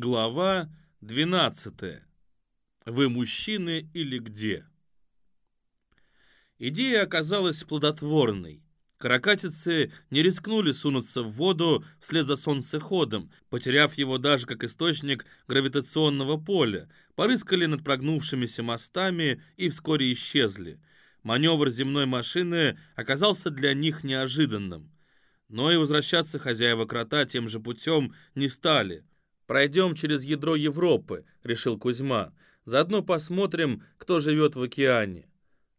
Глава 12. Вы мужчины или где? Идея оказалась плодотворной. Каракатицы не рискнули сунуться в воду вслед за солнцеходом, потеряв его даже как источник гравитационного поля, порыскали над прогнувшимися мостами и вскоре исчезли. Маневр земной машины оказался для них неожиданным. Но и возвращаться хозяева крота тем же путем не стали. «Пройдем через ядро Европы», — решил Кузьма. «Заодно посмотрим, кто живет в океане».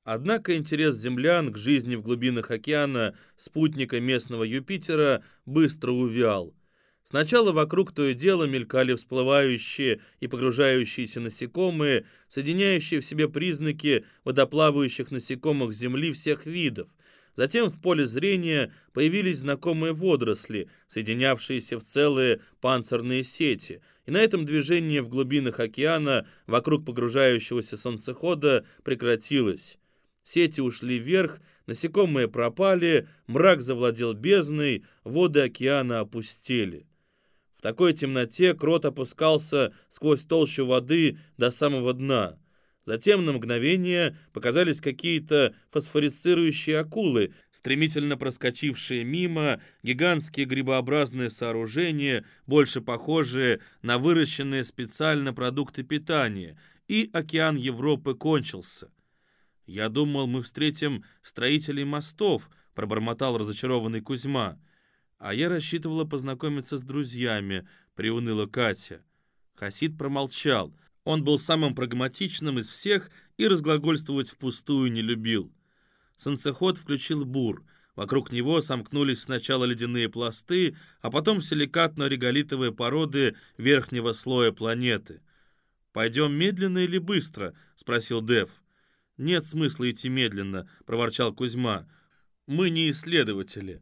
Однако интерес землян к жизни в глубинах океана спутника местного Юпитера быстро увял. Сначала вокруг то и дело мелькали всплывающие и погружающиеся насекомые, соединяющие в себе признаки водоплавающих насекомых Земли всех видов, Затем в поле зрения появились знакомые водоросли, соединявшиеся в целые панцирные сети, и на этом движение в глубинах океана вокруг погружающегося солнцехода прекратилось. Сети ушли вверх, насекомые пропали, мрак завладел бездной, воды океана опустели. В такой темноте крот опускался сквозь толщу воды до самого дна — Затем на мгновение показались какие-то фосфорицирующие акулы, стремительно проскочившие мимо, гигантские грибообразные сооружения, больше похожие на выращенные специально продукты питания, и океан Европы кончился. «Я думал, мы встретим строителей мостов», — пробормотал разочарованный Кузьма. «А я рассчитывала познакомиться с друзьями», — приуныла Катя. Хасид промолчал — он был самым прагматичным из всех и разглагольствовать впустую не любил. Солнцеход включил бур. Вокруг него сомкнулись сначала ледяные пласты, а потом силикатно-реголитовые породы верхнего слоя планеты. «Пойдем медленно или быстро?» — спросил Дев. «Нет смысла идти медленно», — проворчал Кузьма. «Мы не исследователи.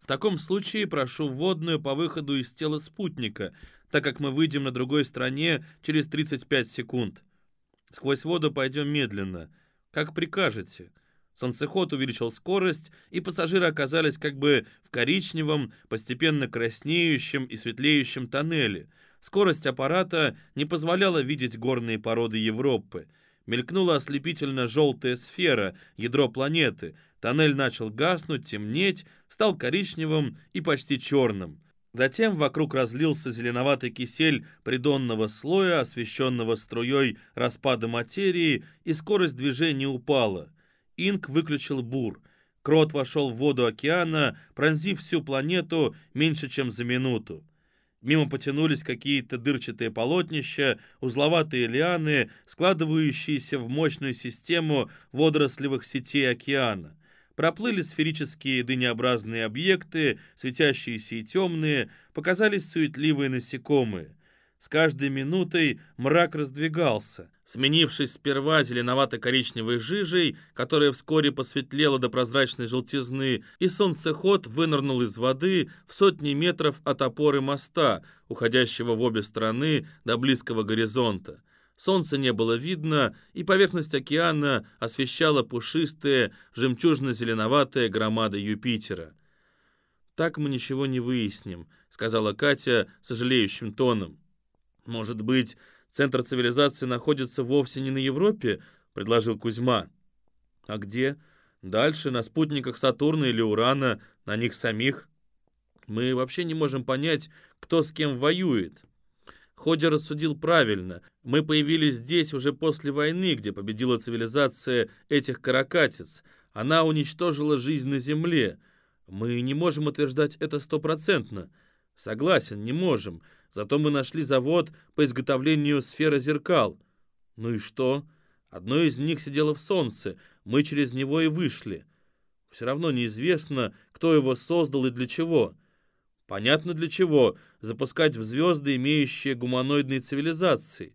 В таком случае прошу вводную по выходу из тела спутника так как мы выйдем на другой стороне через 35 секунд. Сквозь воду пойдем медленно. Как прикажете». Солнцеход увеличил скорость, и пассажиры оказались как бы в коричневом, постепенно краснеющем и светлеющем тоннеле. Скорость аппарата не позволяла видеть горные породы Европы. Мелькнула ослепительно желтая сфера, ядро планеты. Тоннель начал гаснуть, темнеть, стал коричневым и почти черным. Затем вокруг разлился зеленоватый кисель придонного слоя, освещенного струей распада материи, и скорость движения упала. Инк выключил бур. Крот вошел в воду океана, пронзив всю планету меньше, чем за минуту. Мимо потянулись какие-то дырчатые полотнища, узловатые лианы, складывающиеся в мощную систему водорослевых сетей океана. Проплыли сферические дынеобразные объекты, светящиеся и темные, показались суетливые насекомые. С каждой минутой мрак раздвигался, сменившись сперва зеленовато-коричневой жижей, которая вскоре посветлела до прозрачной желтизны, и солнцеход вынырнул из воды в сотни метров от опоры моста, уходящего в обе стороны до близкого горизонта. Солнца не было видно, и поверхность океана освещала пушистая, жемчужно-зеленоватая громада Юпитера. «Так мы ничего не выясним», — сказала Катя сожалеющим тоном. «Может быть, центр цивилизации находится вовсе не на Европе?» — предложил Кузьма. «А где? Дальше, на спутниках Сатурна или Урана, на них самих?» «Мы вообще не можем понять, кто с кем воюет». Ходя рассудил правильно. Мы появились здесь уже после войны, где победила цивилизация этих каракатиц. Она уничтожила жизнь на Земле. Мы не можем утверждать это стопроцентно. Согласен, не можем. Зато мы нашли завод по изготовлению сферы зеркал. Ну и что? Одно из них сидело в солнце. Мы через него и вышли. Все равно неизвестно, кто его создал и для чего. Понятно для чего запускать в звезды, имеющие гуманоидные цивилизации.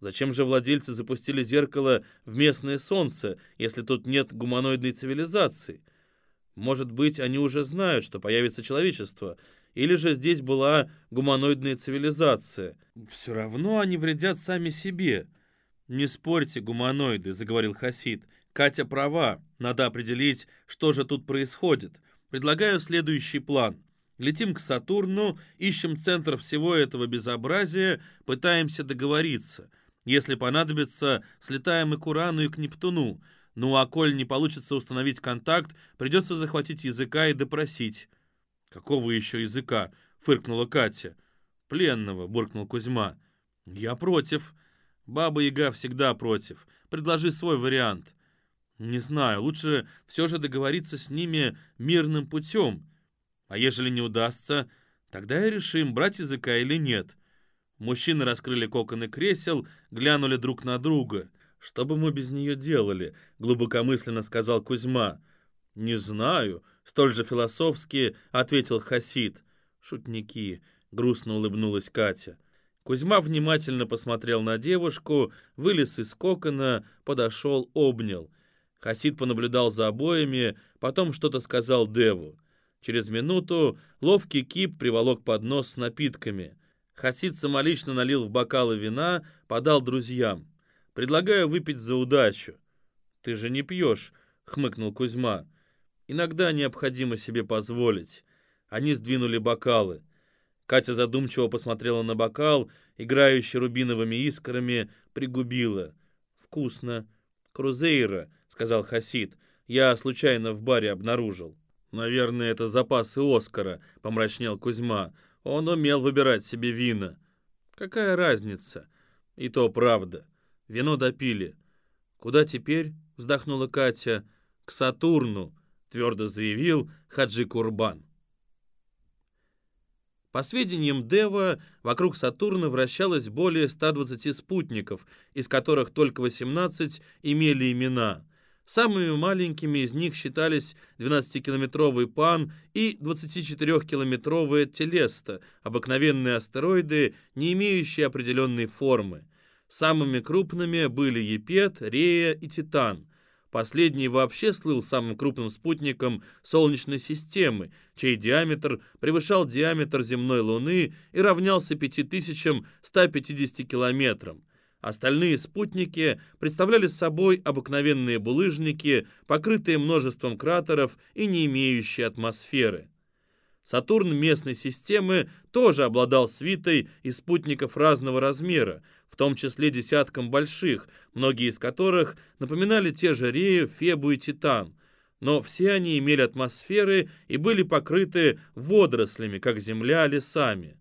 Зачем же владельцы запустили зеркало в местное солнце, если тут нет гуманоидной цивилизации? Может быть, они уже знают, что появится человечество, или же здесь была гуманоидная цивилизация. Все равно они вредят сами себе. «Не спорьте, гуманоиды», — заговорил Хасид. «Катя права, надо определить, что же тут происходит. Предлагаю следующий план. Летим к Сатурну, ищем центр всего этого безобразия, пытаемся договориться. Если понадобится, слетаем и к Урану, и к Нептуну. Ну а коль не получится установить контакт, придется захватить языка и допросить. «Какого еще языка?» — фыркнула Катя. «Пленного», — буркнул Кузьма. «Я против». «Баба-яга всегда против. Предложи свой вариант». «Не знаю, лучше все же договориться с ними мирным путем. А ежели не удастся, тогда и решим, брать языка или нет». Мужчины раскрыли коконы кресел, глянули друг на друга. «Что бы мы без нее делали?» — глубокомысленно сказал Кузьма. «Не знаю», — столь же философски ответил Хасид. «Шутники», — грустно улыбнулась Катя. Кузьма внимательно посмотрел на девушку, вылез из кокона, подошел, обнял. Хасид понаблюдал за обоями, потом что-то сказал Деву. Через минуту ловкий кип приволок поднос с напитками. Хасид самолично налил в бокалы вина, подал друзьям. «Предлагаю выпить за удачу». «Ты же не пьешь», — хмыкнул Кузьма. «Иногда необходимо себе позволить». Они сдвинули бокалы. Катя задумчиво посмотрела на бокал, играющий рубиновыми искрами, пригубила. «Вкусно». «Крузейра», — сказал Хасид. «Я случайно в баре обнаружил». «Наверное, это запасы Оскара», — помрачнел Кузьма. «Он умел выбирать себе вина». «Какая разница?» «И то правда. Вино допили». «Куда теперь?» — вздохнула Катя. «К Сатурну», — твердо заявил Хаджи Курбан. По сведениям Дева, вокруг Сатурна вращалось более 120 спутников, из которых только 18 имели имена. Самыми маленькими из них считались 12-километровый Пан и 24-километровая Телеста, обыкновенные астероиды, не имеющие определенной формы. Самыми крупными были Епет, Рея и Титан – Последний вообще слыл самым крупным спутником Солнечной системы, чей диаметр превышал диаметр земной Луны и равнялся 5150 километрам. Остальные спутники представляли собой обыкновенные булыжники, покрытые множеством кратеров и не имеющие атмосферы. Сатурн местной системы тоже обладал свитой из спутников разного размера, в том числе десятком больших, многие из которых напоминали те же Рею, Фебу и Титан. Но все они имели атмосферы и были покрыты водорослями, как Земля лесами.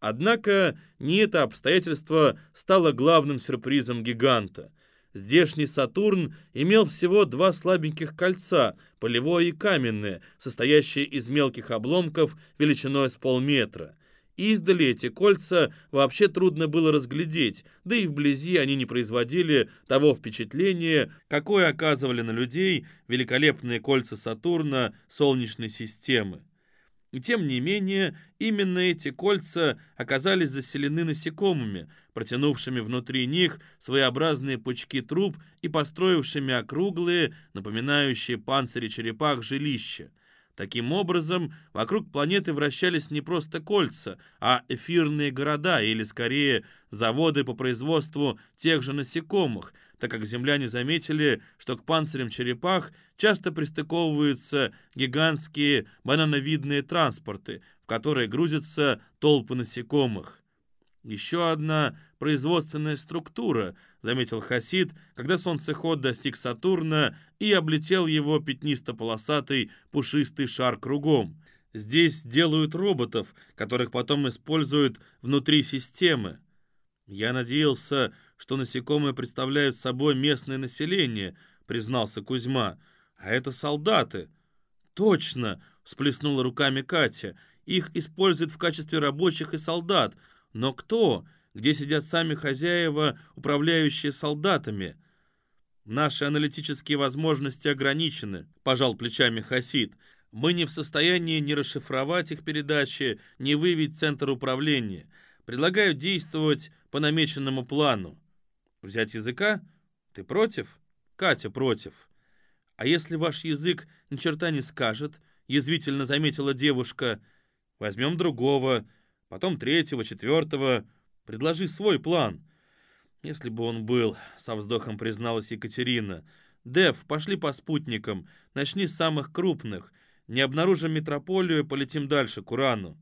Однако не это обстоятельство стало главным сюрпризом гиганта. Здешний Сатурн имел всего два слабеньких кольца, полевое и каменное, состоящее из мелких обломков величиной с полметра. Издали эти кольца вообще трудно было разглядеть, да и вблизи они не производили того впечатления, какое оказывали на людей великолепные кольца Сатурна Солнечной системы. Тем не менее, именно эти кольца оказались заселены насекомыми, протянувшими внутри них своеобразные пучки труб и построившими округлые, напоминающие панцири черепах, жилища. Таким образом, вокруг планеты вращались не просто кольца, а эфирные города, или скорее заводы по производству тех же насекомых, так как земляне заметили, что к панцирям черепах часто пристыковываются гигантские банановидные транспорты, в которые грузятся толпы насекомых. Еще одна производственная структура, заметил Хасид, когда солнцеход достиг Сатурна и облетел его пятнисто-полосатый пушистый шар кругом. Здесь делают роботов, которых потом используют внутри системы. Я надеялся, что насекомые представляют собой местное население, признался Кузьма. А это солдаты. Точно, всплеснула руками Катя. Их используют в качестве рабочих и солдат. Но кто? Где сидят сами хозяева, управляющие солдатами? Наши аналитические возможности ограничены, пожал плечами Хасид. Мы не в состоянии ни расшифровать их передачи, ни выявить центр управления. Предлагаю действовать по намеченному плану. Взять языка? Ты против? Катя против. А если ваш язык ни черта не скажет, язвительно заметила девушка, возьмем другого, потом третьего, четвертого. Предложи свой план». «Если бы он был», — со вздохом призналась Екатерина. «Дев, пошли по спутникам. Начни с самых крупных. Не обнаружим метрополию, полетим дальше, к Урану.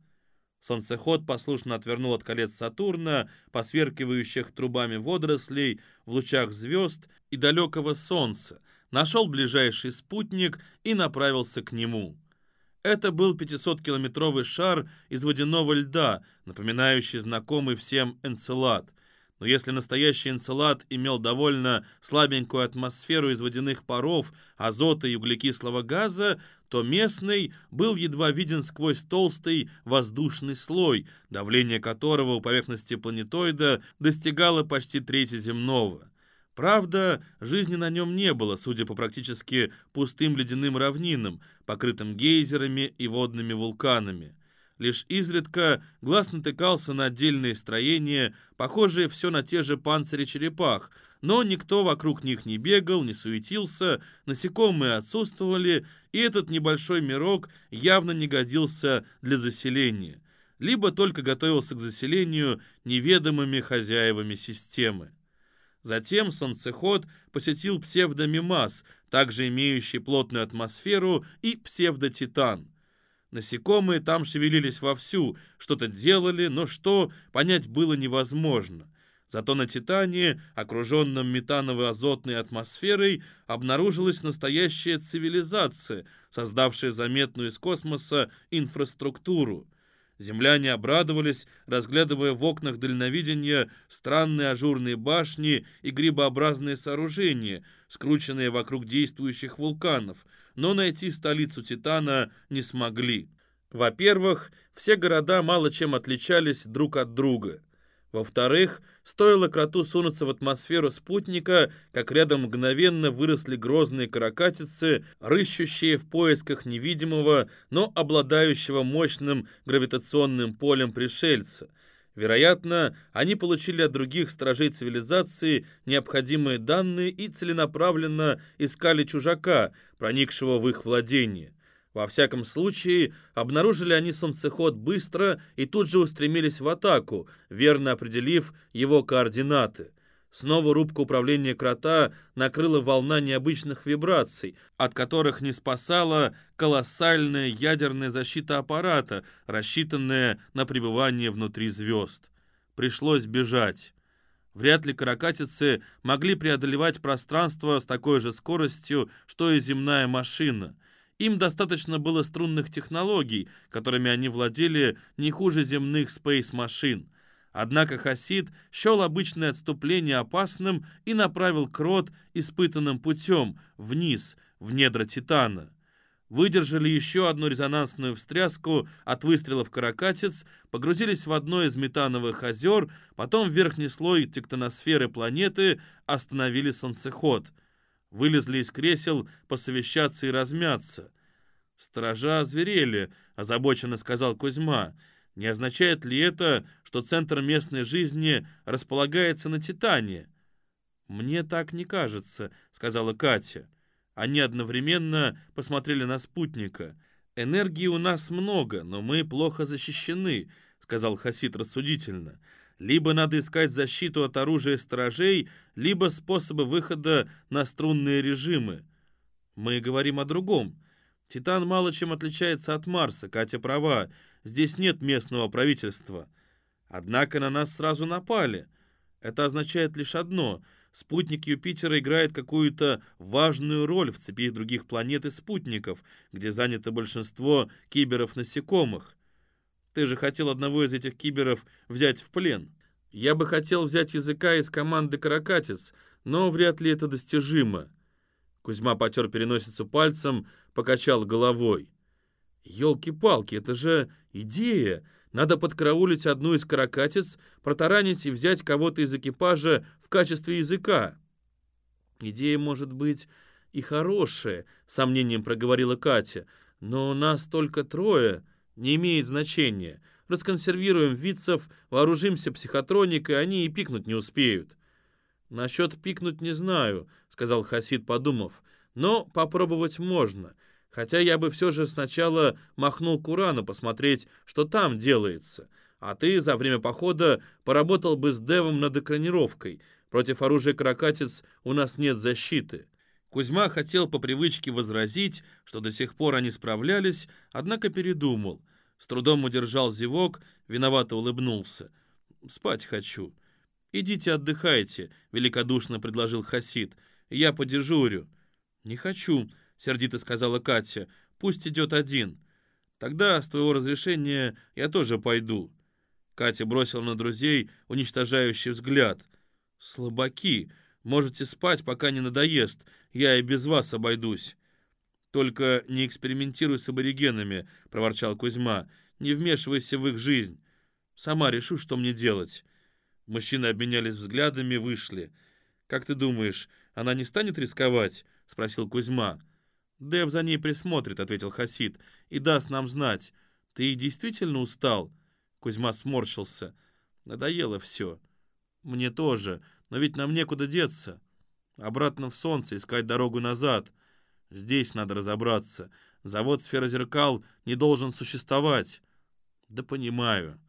Солнцеход послушно отвернул от колец Сатурна, посверкивающих трубами водорослей, в лучах звезд и далекого солнца, нашел ближайший спутник и направился к нему. Это был 500-километровый шар из водяного льда, напоминающий знакомый всем Энцелад – но если настоящий энцелад имел довольно слабенькую атмосферу из водяных паров, азота и углекислого газа, то местный был едва виден сквозь толстый воздушный слой, давление которого у поверхности планетоида достигало почти трети земного. Правда, жизни на нем не было, судя по практически пустым ледяным равнинам, покрытым гейзерами и водными вулканами. Лишь изредка глаз натыкался на отдельные строения, похожие все на те же панцири черепах, но никто вокруг них не бегал, не суетился, насекомые отсутствовали, и этот небольшой мирок явно не годился для заселения, либо только готовился к заселению неведомыми хозяевами системы. Затем солнцеход посетил псевдомимаз, также имеющий плотную атмосферу, и псевдотитан – Насекомые там шевелились вовсю, что-то делали, но что, понять было невозможно. Зато на Титане, окруженном метановой азотной атмосферой, обнаружилась настоящая цивилизация, создавшая заметную из космоса инфраструктуру. Земляне обрадовались, разглядывая в окнах дальновидения странные ажурные башни и грибообразные сооружения, скрученные вокруг действующих вулканов – но найти столицу Титана не смогли. Во-первых, все города мало чем отличались друг от друга. Во-вторых, стоило кроту сунуться в атмосферу спутника, как рядом мгновенно выросли грозные каракатицы, рыщущие в поисках невидимого, но обладающего мощным гравитационным полем пришельца – Вероятно, они получили от других стражей цивилизации необходимые данные и целенаправленно искали чужака, проникшего в их владение. Во всяком случае, обнаружили они солнцеход быстро и тут же устремились в атаку, верно определив его координаты. Снова рубка управления крота накрыла волна необычных вибраций, от которых не спасала колоссальная ядерная защита аппарата, рассчитанная на пребывание внутри звезд. Пришлось бежать. Вряд ли каракатицы могли преодолевать пространство с такой же скоростью, что и земная машина. Им достаточно было струнных технологий, которыми они владели не хуже земных спейс-машин. Однако Хасид счел обычное отступление опасным и направил крот испытанным путем, вниз, в недра Титана. Выдержали еще одну резонансную встряску от выстрелов каракатиц, погрузились в одно из метановых озер, потом в верхний слой тектоносферы планеты остановили солнцеход. Вылезли из кресел посовещаться и размяться. «Сторожа озверели», — озабоченно сказал Кузьма, — не означает ли это, что центр местной жизни располагается на Титане? «Мне так не кажется», — сказала Катя. Они одновременно посмотрели на спутника. «Энергии у нас много, но мы плохо защищены», — сказал Хасид рассудительно. «Либо надо искать защиту от оружия сторожей, либо способы выхода на струнные режимы. Мы говорим о другом. Титан мало чем отличается от Марса, Катя права здесь нет местного правительства. Однако на нас сразу напали. Это означает лишь одно — спутник Юпитера играет какую-то важную роль в цепи других планет и спутников, где занято большинство киберов-насекомых. Ты же хотел одного из этих киберов взять в плен. Я бы хотел взять языка из команды «Каракатиц», но вряд ли это достижимо. Кузьма потер переносицу пальцем, покачал головой. Ёлки-палки, это же идея! Надо подкараулить одну из каракатиц, протаранить и взять кого-то из экипажа в качестве языка. Идея может быть и хорошая, сомнением проговорила Катя, но нас только трое, не имеет значения. Расконсервируем вицев, вооружимся психотроникой, они и пикнуть не успеют. Насчет пикнуть не знаю, сказал Хасид, подумав, но попробовать можно — Хотя я бы все же сначала махнул к Урану посмотреть, что там делается. А ты за время похода поработал бы с Девом над экранировкой. Против оружия каракатиц у нас нет защиты». Кузьма хотел по привычке возразить, что до сих пор они справлялись, однако передумал. С трудом удержал зевок, виновато улыбнулся. «Спать хочу». «Идите отдыхайте», — великодушно предложил Хасид. «Я подежурю». «Не хочу», — сердито сказала Катя. «Пусть идет один». «Тогда, с твоего разрешения, я тоже пойду». Катя бросила на друзей уничтожающий взгляд. «Слабаки, можете спать, пока не надоест. Я и без вас обойдусь». «Только не экспериментируй с аборигенами», — проворчал Кузьма. «Не вмешивайся в их жизнь. Сама решу, что мне делать». Мужчины обменялись взглядами вышли. «Как ты думаешь, она не станет рисковать?» — спросил Кузьма. «Дэв за ней присмотрит», — ответил Хасид, — «и даст нам знать. Ты действительно устал?» Кузьма сморщился. «Надоело все. Мне тоже, но ведь нам некуда деться. Обратно в солнце искать дорогу назад. Здесь надо разобраться. Завод «Сферозеркал» не должен существовать». «Да понимаю».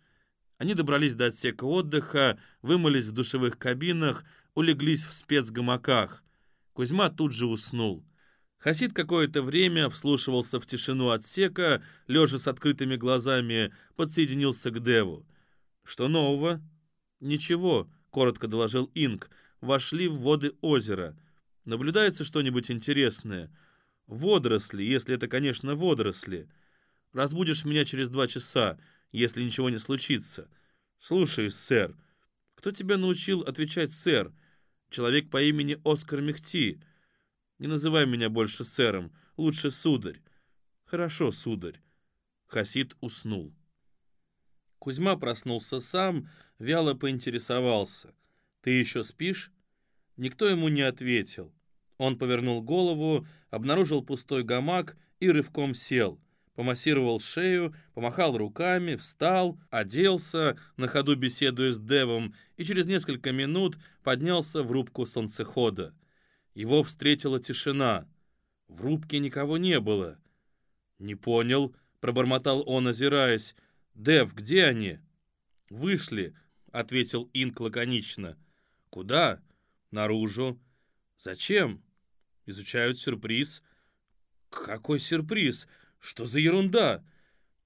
Они добрались до отсека отдыха, вымылись в душевых кабинах, улеглись в спецгамаках. Кузьма тут же уснул. Хасид какое-то время вслушивался в тишину отсека, лежа с открытыми глазами, подсоединился к Деву. «Что нового?» «Ничего», — коротко доложил Инг. «Вошли в воды озера. Наблюдается что-нибудь интересное?» «Водоросли, если это, конечно, водоросли. Разбудишь меня через два часа если ничего не случится. Слушаюсь, сэр. Кто тебя научил отвечать сэр? Человек по имени Оскар Мехти. Не называй меня больше сэром, лучше сударь. Хорошо, сударь. Хасид уснул. Кузьма проснулся сам, вяло поинтересовался. «Ты еще спишь?» Никто ему не ответил. Он повернул голову, обнаружил пустой гамак и рывком сел помассировал шею, помахал руками, встал, оделся, на ходу беседуя с Девом, и через несколько минут поднялся в рубку солнцехода. Его встретила тишина. В рубке никого не было. «Не понял», — пробормотал он, озираясь. «Дев, где они?» «Вышли», — ответил Инк лаконично. «Куда?» «Наружу». «Зачем?» «Изучают сюрприз». «Какой сюрприз?» Что за ерунда?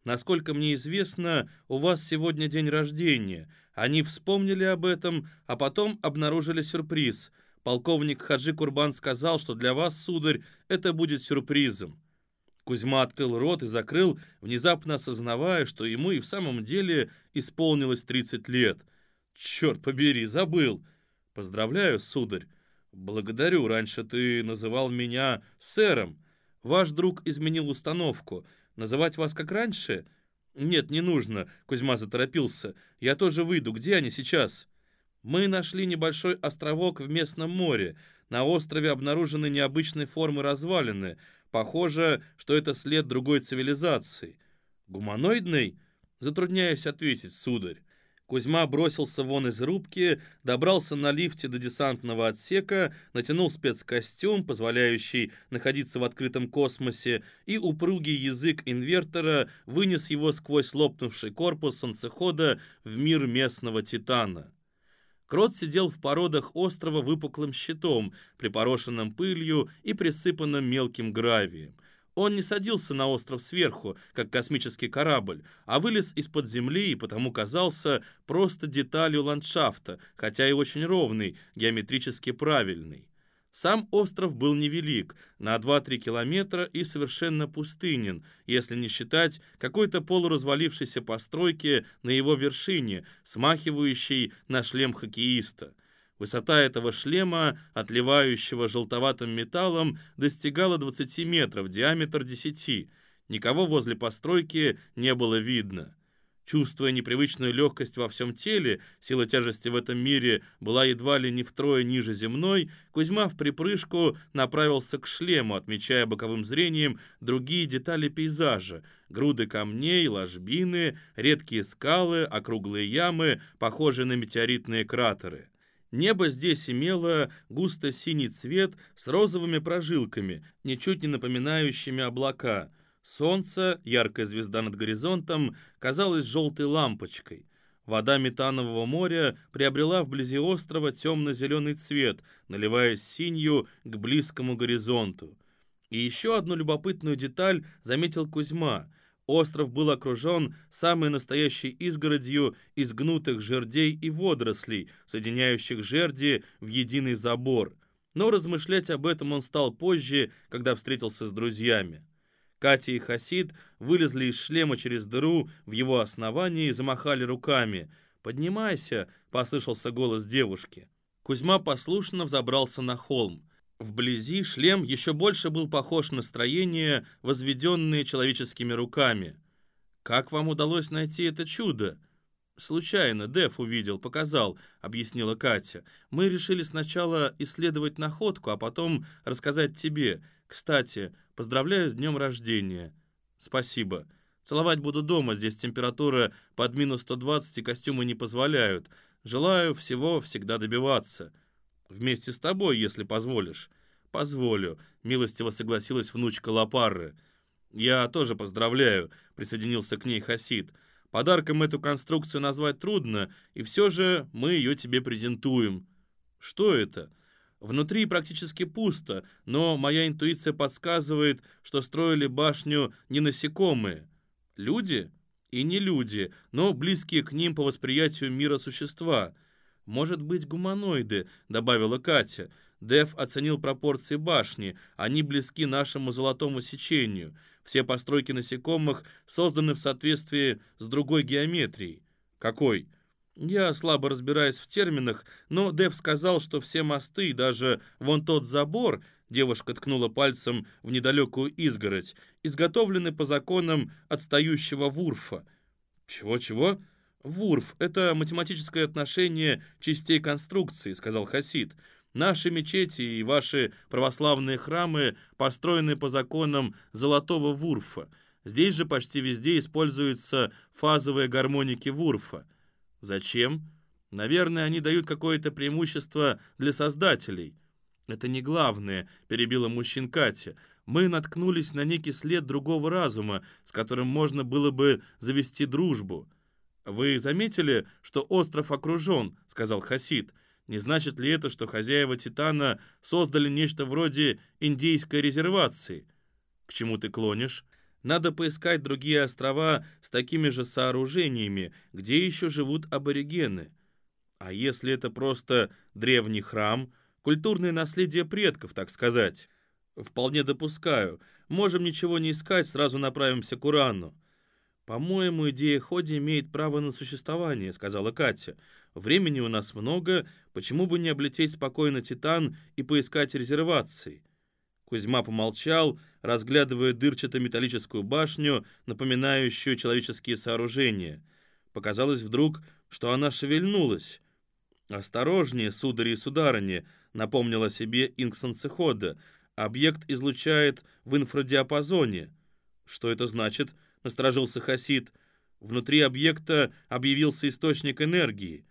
Насколько мне известно, у вас сегодня день рождения. Они вспомнили об этом, а потом обнаружили сюрприз. Полковник Хаджи Курбан сказал, что для вас, сударь, это будет сюрпризом. Кузьма открыл рот и закрыл, внезапно осознавая, что ему и в самом деле исполнилось 30 лет. «Черт побери, забыл!» «Поздравляю, сударь!» «Благодарю, раньше ты называл меня сэром!» Ваш друг изменил установку. Называть вас как раньше? Нет, не нужно, Кузьма заторопился. Я тоже выйду. Где они сейчас? Мы нашли небольшой островок в местном море. На острове обнаружены необычной формы развалины. Похоже, что это след другой цивилизации. Гуманоидный? Затрудняюсь ответить, сударь. Кузьма бросился вон из рубки, добрался на лифте до десантного отсека, натянул спецкостюм, позволяющий находиться в открытом космосе, и упругий язык инвертора вынес его сквозь лопнувший корпус солнцехода в мир местного титана. Крот сидел в породах острова выпуклым щитом, припорошенным пылью и присыпанным мелким гравием – он не садился на остров сверху, как космический корабль, а вылез из-под земли и потому казался просто деталью ландшафта, хотя и очень ровный, геометрически правильный. Сам остров был невелик, на 2-3 километра и совершенно пустынен, если не считать какой-то полуразвалившейся постройки на его вершине, смахивающей на шлем хоккеиста. Высота этого шлема, отливающего желтоватым металлом, достигала 20 метров, диаметр 10. Никого возле постройки не было видно. Чувствуя непривычную легкость во всем теле, сила тяжести в этом мире была едва ли не втрое ниже земной, Кузьма в припрыжку направился к шлему, отмечая боковым зрением другие детали пейзажа, груды камней, ложбины, редкие скалы, округлые ямы, похожие на метеоритные кратеры. Небо здесь имело густо-синий цвет с розовыми прожилками, ничуть не напоминающими облака. Солнце, яркая звезда над горизонтом, казалось желтой лампочкой. Вода метанового моря приобрела вблизи острова темно-зеленый цвет, наливаясь синью к близкому горизонту. И еще одну любопытную деталь заметил Кузьма. Остров был окружен самой настоящей изгородью из гнутых жердей и водорослей, соединяющих жерди в единый забор. Но размышлять об этом он стал позже, когда встретился с друзьями. Катя и Хасид вылезли из шлема через дыру в его основании и замахали руками. «Поднимайся!» — послышался голос девушки. Кузьма послушно взобрался на холм. Вблизи шлем еще больше был похож на строение, возведенные человеческими руками. «Как вам удалось найти это чудо?» «Случайно, Дев увидел, показал», — объяснила Катя. «Мы решили сначала исследовать находку, а потом рассказать тебе. Кстати, поздравляю с днем рождения». «Спасибо. Целовать буду дома, здесь температура под минус 120 и костюмы не позволяют. Желаю всего всегда добиваться». Вместе с тобой, если позволишь». «Позволю», — милостиво согласилась внучка Лапарры. «Я тоже поздравляю», — присоединился к ней Хасид. «Подарком эту конструкцию назвать трудно, и все же мы ее тебе презентуем». «Что это?» Внутри практически пусто, но моя интуиция подсказывает, что строили башню не насекомые. Люди? И не люди, но близкие к ним по восприятию мира существа — «Может быть, гуманоиды», — добавила Катя. Дев оценил пропорции башни. Они близки нашему золотому сечению. Все постройки насекомых созданы в соответствии с другой геометрией. Какой? Я слабо разбираюсь в терминах, но Дев сказал, что все мосты, даже вон тот забор, девушка ткнула пальцем в недалекую изгородь, изготовлены по законам отстающего Вурфа. Чего-чего? «Вурф — это математическое отношение частей конструкции», — сказал Хасид. «Наши мечети и ваши православные храмы построены по законам золотого Вурфа. Здесь же почти везде используются фазовые гармоники Вурфа. Зачем? Наверное, они дают какое-то преимущество для создателей». «Это не главное», — перебила мужчин Катя. «Мы наткнулись на некий след другого разума, с которым можно было бы завести дружбу». «Вы заметили, что остров окружен?» — сказал Хасид. «Не значит ли это, что хозяева Титана создали нечто вроде индейской резервации?» «К чему ты клонишь?» «Надо поискать другие острова с такими же сооружениями, где еще живут аборигены. А если это просто древний храм, культурное наследие предков, так сказать?» «Вполне допускаю. Можем ничего не искать, сразу направимся к Урану». «По-моему, идея Ходи имеет право на существование», — сказала Катя. «Времени у нас много, почему бы не облететь спокойно Титан и поискать резервации?» Кузьма помолчал, разглядывая дырчато-металлическую башню, напоминающую человеческие сооружения. Показалось вдруг, что она шевельнулась. «Осторожнее, судари и сударыни», — напомнила себе Инксон Цехода. «Объект излучает в инфрадиапазоне». «Что это значит?» — насторожился Хасид. «Внутри объекта объявился источник энергии.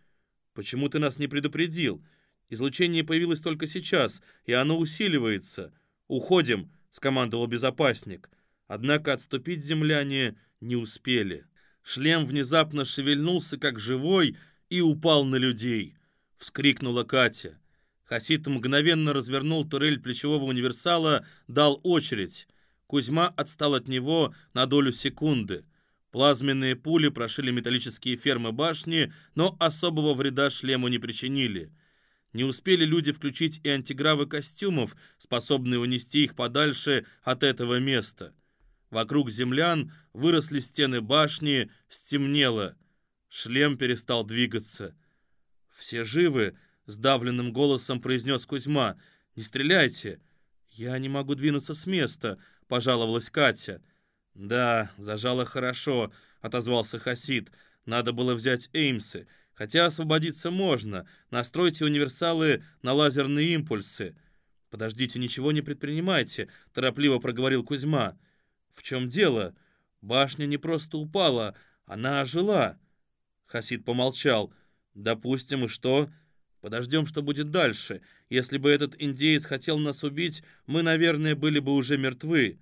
Почему ты нас не предупредил? Излучение появилось только сейчас, и оно усиливается. Уходим!» — скомандовал безопасник. Однако отступить земляне не успели. Шлем внезапно шевельнулся, как живой, и упал на людей. Вскрикнула Катя. Хасид мгновенно развернул турель плечевого универсала, дал очередь. Кузьма отстал от него на долю секунды. Плазменные пули прошили металлические фермы башни, но особого вреда шлему не причинили. Не успели люди включить и антигравы костюмов, способные унести их подальше от этого места. Вокруг землян выросли стены башни, стемнело. Шлем перестал двигаться. «Все живы?» — сдавленным голосом произнес Кузьма. «Не стреляйте!» «Я не могу двинуться с места», — пожаловалась Катя. «Да, зажало хорошо», — отозвался Хасид. «Надо было взять Эймсы. Хотя освободиться можно. Настройте универсалы на лазерные импульсы». «Подождите, ничего не предпринимайте», — торопливо проговорил Кузьма. «В чем дело? Башня не просто упала, она ожила». Хасид помолчал. «Допустим, и что?» Подождем, что будет дальше. Если бы этот индеец хотел нас убить, мы, наверное, были бы уже мертвы».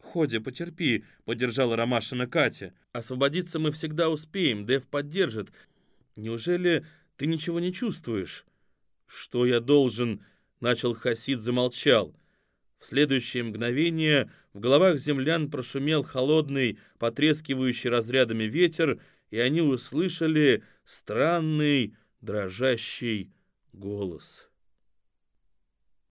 «Ходя, потерпи», — поддержала Ромашина Катя. «Освободиться мы всегда успеем, Дэв поддержит. Неужели ты ничего не чувствуешь? Что я должен? Начал Хасид, замолчал. В следующее мгновение в головах землян прошумел холодный, потрескивающий разрядами ветер, и они услышали странный, дрожащий голос.